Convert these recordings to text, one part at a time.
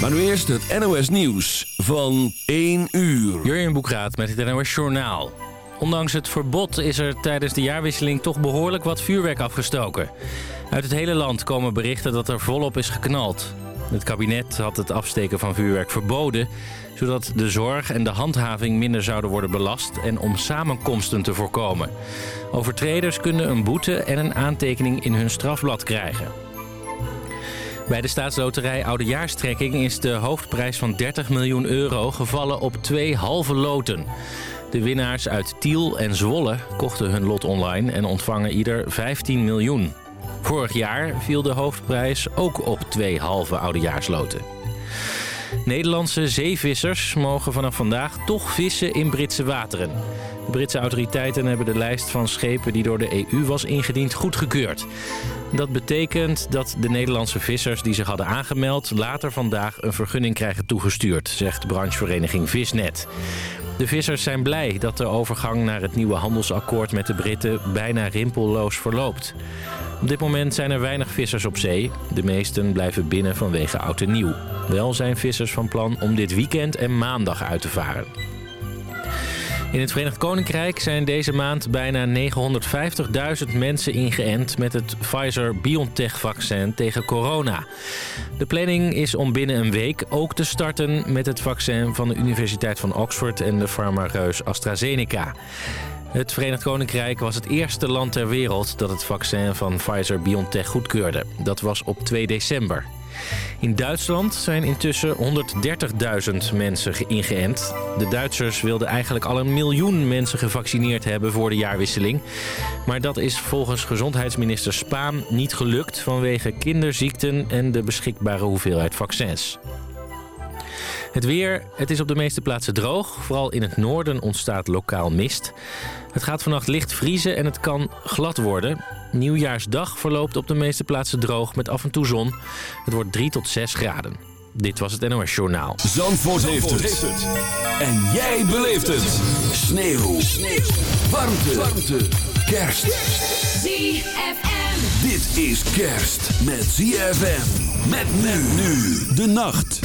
Maar nu eerst het NOS Nieuws van 1 uur. Jurjen Boekraat met het NOS Journaal. Ondanks het verbod is er tijdens de jaarwisseling toch behoorlijk wat vuurwerk afgestoken. Uit het hele land komen berichten dat er volop is geknald. Het kabinet had het afsteken van vuurwerk verboden... zodat de zorg en de handhaving minder zouden worden belast... en om samenkomsten te voorkomen. Overtreders kunnen een boete en een aantekening in hun strafblad krijgen. Bij de staatsloterij Oudejaarstrekking is de hoofdprijs van 30 miljoen euro gevallen op twee halve loten. De winnaars uit Tiel en Zwolle kochten hun lot online en ontvangen ieder 15 miljoen. Vorig jaar viel de hoofdprijs ook op twee halve oudejaarsloten. Nederlandse zeevissers mogen vanaf vandaag toch vissen in Britse wateren. De Britse autoriteiten hebben de lijst van schepen die door de EU was ingediend goedgekeurd. Dat betekent dat de Nederlandse vissers die zich hadden aangemeld... later vandaag een vergunning krijgen toegestuurd, zegt branchevereniging Visnet. De vissers zijn blij dat de overgang naar het nieuwe handelsakkoord met de Britten bijna rimpelloos verloopt. Op dit moment zijn er weinig vissers op zee. De meesten blijven binnen vanwege oud en nieuw. Wel zijn vissers van plan om dit weekend en maandag uit te varen. In het Verenigd Koninkrijk zijn deze maand bijna 950.000 mensen ingeënt met het Pfizer-BioNTech-vaccin tegen corona. De planning is om binnen een week ook te starten met het vaccin van de Universiteit van Oxford en de farmareus AstraZeneca. Het Verenigd Koninkrijk was het eerste land ter wereld dat het vaccin van Pfizer-BioNTech goedkeurde. Dat was op 2 december. In Duitsland zijn intussen 130.000 mensen ingeënt. De Duitsers wilden eigenlijk al een miljoen mensen gevaccineerd hebben voor de jaarwisseling. Maar dat is volgens gezondheidsminister Spaan niet gelukt vanwege kinderziekten en de beschikbare hoeveelheid vaccins. Het weer, het is op de meeste plaatsen droog. Vooral in het noorden ontstaat lokaal mist. Het gaat vannacht licht vriezen en het kan glad worden. Nieuwjaarsdag verloopt op de meeste plaatsen droog met af en toe zon. Het wordt 3 tot 6 graden. Dit was het NOS Journaal. Zandvoort, heeft, het. En jij beleeft het. Sneeuw. Sneeuw. Warmte. Warmte. Kerst. ZFM. Dit is kerst met ZFM. Met men nu de nacht.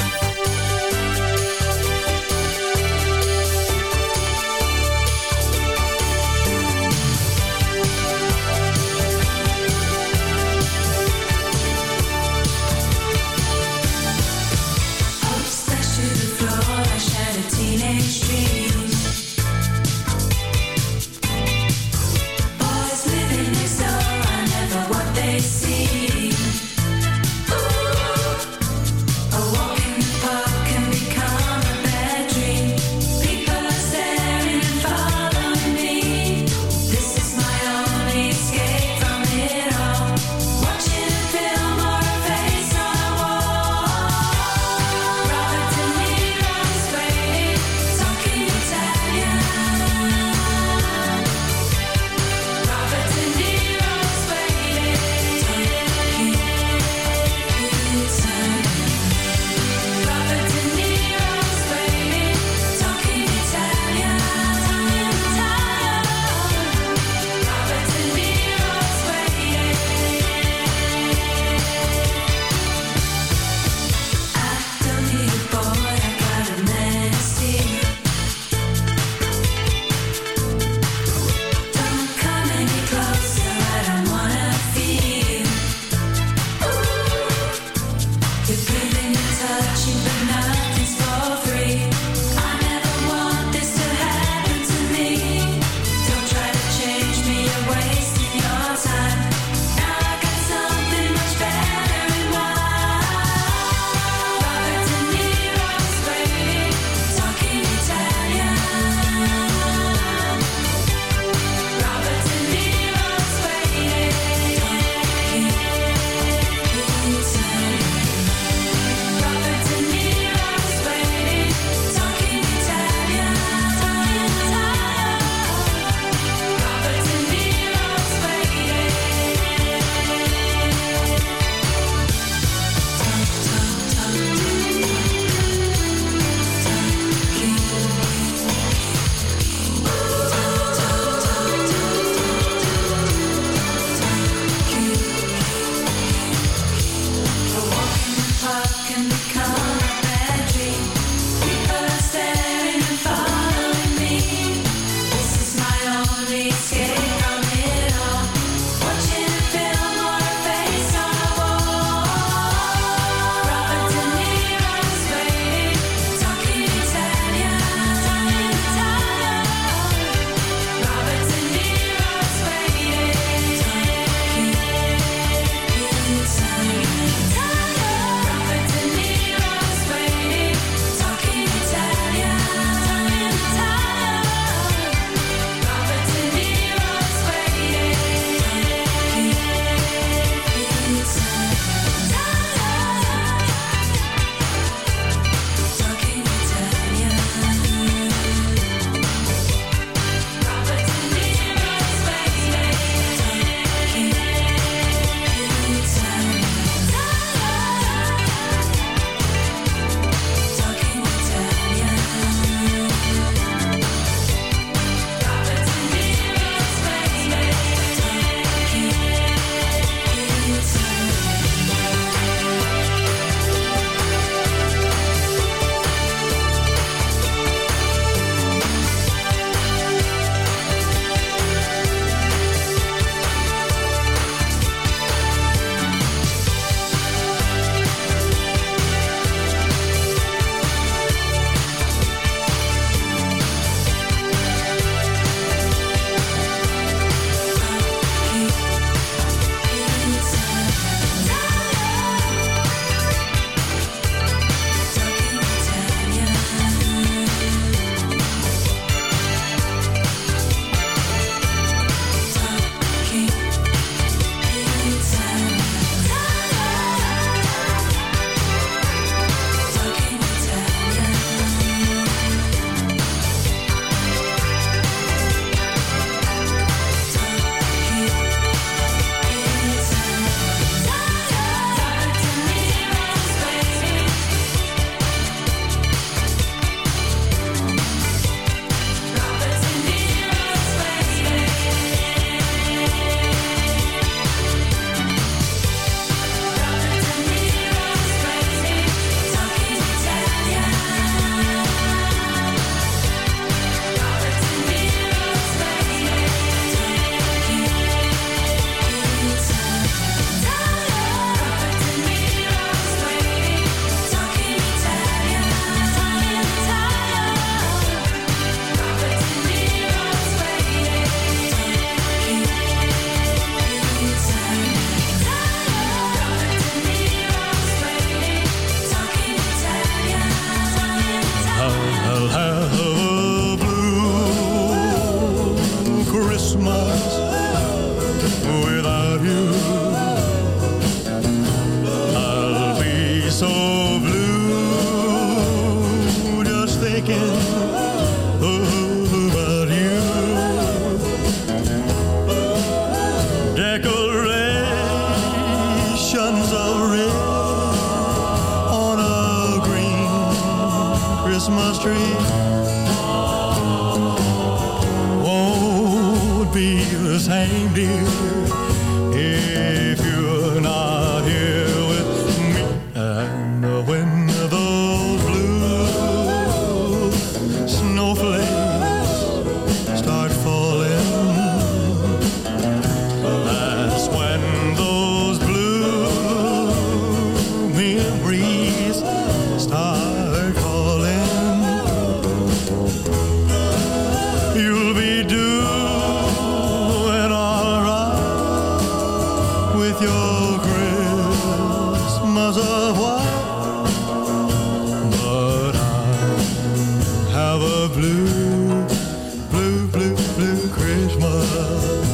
Christmas.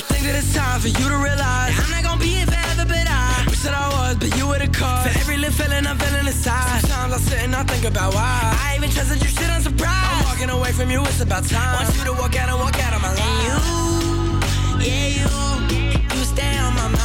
I think that it's time for you to realize I'm not gonna be here forever, but I wish that I was, but you were the cause For every little feeling I'm feeling inside, sometimes I sit and I think about why. I even trusted you, shit, I'm surprised. I'm walking away from you, it's about time. Want you to walk out and walk out of my life. And you, yeah, you, you stay on my mind.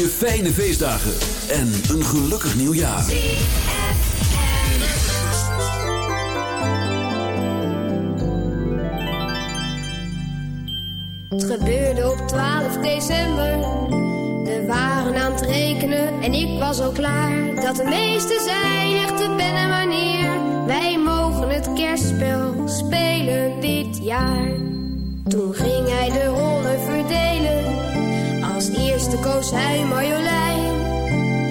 je fijne feestdagen en een gelukkig nieuwjaar. Het gebeurde op 12 december. We waren aan het rekenen en ik was al klaar. Dat de meeste zijn echte pennen en wanneer. Wij mogen het kerstspel spelen dit jaar. Toen ging hij de zei Marjolein.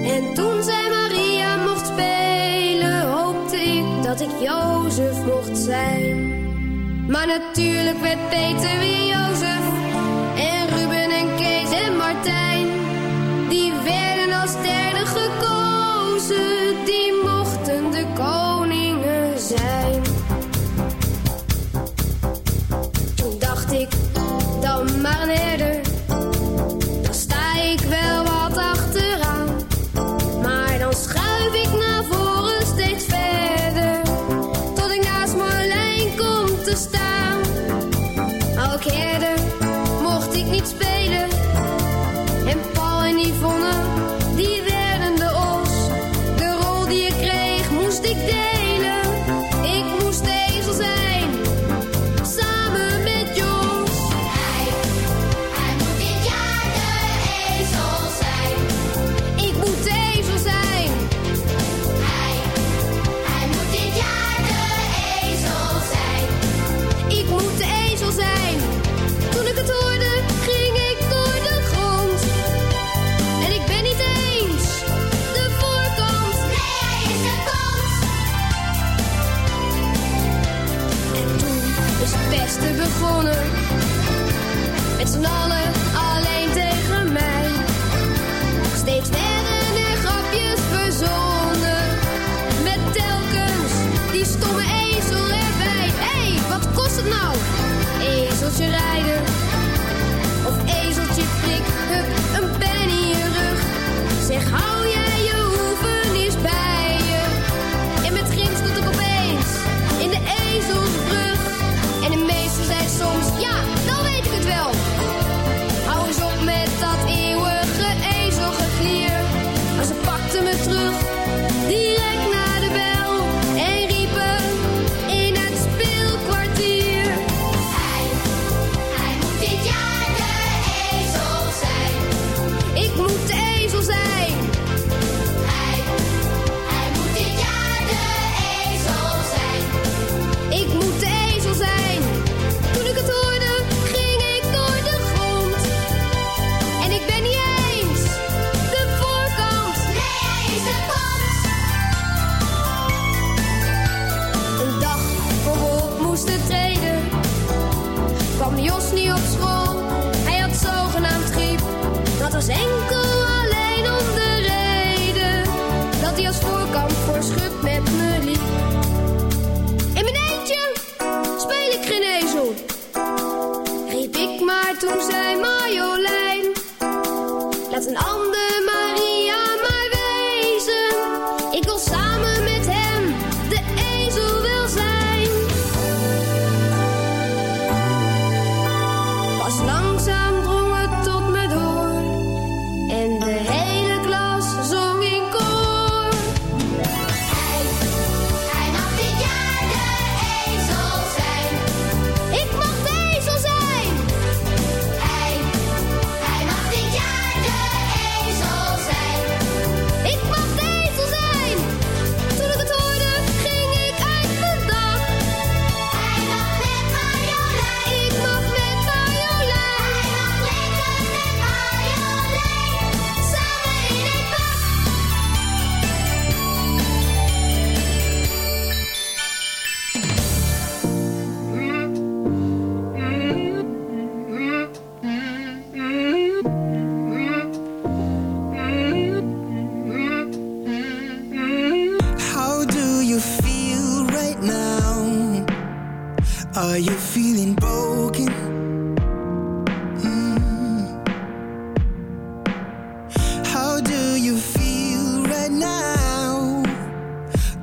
En toen zij Maria mocht spelen, hoopte ik dat ik Jozef mocht zijn. Maar natuurlijk werd Peter weer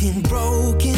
leaving broken.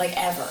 like ever.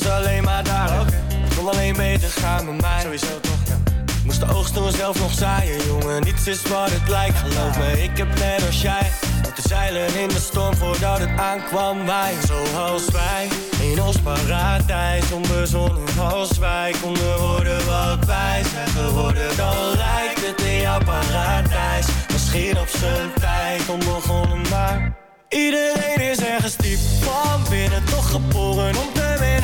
Was alleen maar daar. Het kon alleen beter gaan met mij. Sowieso toch, ja. Moest de oogst toen zelf nog zaaien, jongen. Niets is wat het lijkt, geloof me. Ik heb net als jij moeten zeilen in de storm voordat het aankwam. Wij, zoals wij, in ons paradijs. Onbezonnen als wij konden worden wat wij zijn geworden. Dan lijkt het in jouw paradijs. Misschien op zijn tijd onbegonnen, maar... Iedereen is ergens diep van binnen Toch geboren om te winnen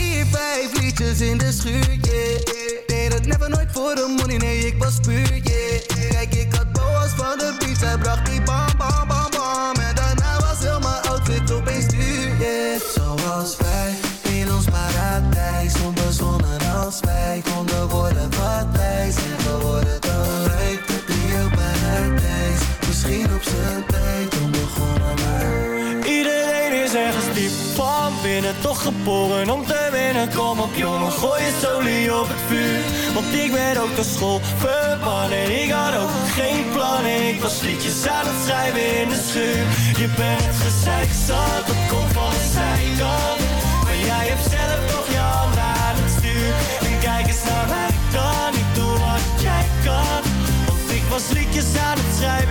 vijf liedjes in de schuur, yeah. Deed het never nooit voor de money, nee, ik was puur, yeah. Kijk, ik had boas van de beat, zij bracht die bam, bam, bam, bam. En daarna was heel mijn outfit opeens duur, yeah. Zoals wij, in ons paradijs, onbezonnen als wij konden worden wat wij zijn geworden. Dan lijkt het heel paradijs, misschien op zijn binnen Toch geboren om te winnen. Kom op jongen, gooi je solie op het vuur. Want ik ben ook de school verbannen Ik had ook geen plannen Ik was liedjes aan het schrijven in de schuur. Je bent gezeik zat Dat komt van de Maar jij hebt zelf nog je handen aan het stuur. En kijk eens naar mij dan Ik doe wat jij kan. Want ik was liedjes aan het schrijven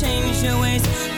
change your ways.